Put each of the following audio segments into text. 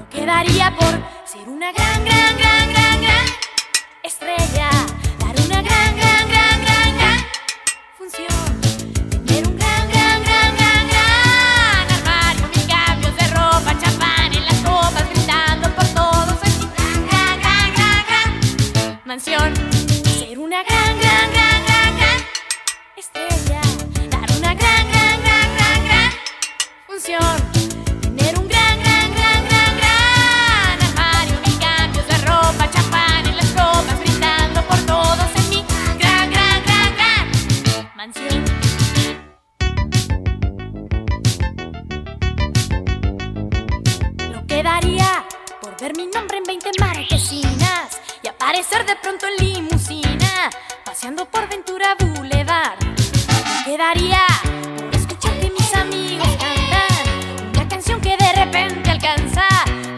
No quedaría por ser una gran, gran, gran, gran, gran estrella. Dar una gran, gran, gran, gran, gran función. Tener un gran, gran, gran, gran, gran armario. Mil cambios de ropa, champán en las copas, brindando por todos. Mi gran, gran, gran, gran, gran mansión. Ser una gran, gran, gran, me daría por ver mi nombre en 20 marquesinas y aparecer de pronto en limusina, paseando por Ventura Boulevard? Me daría por escuchar mis amigos cantan una canción que de repente alcanza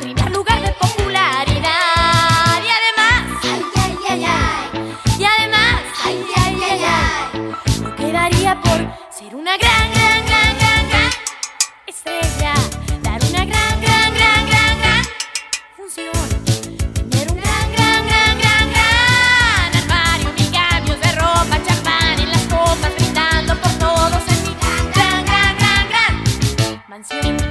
primer lugar de popularidad? Y además, ay, ay, ay, ay. Y además, ay, ay, ay, ay. ay. Quedaría por ser una gran, gran canción.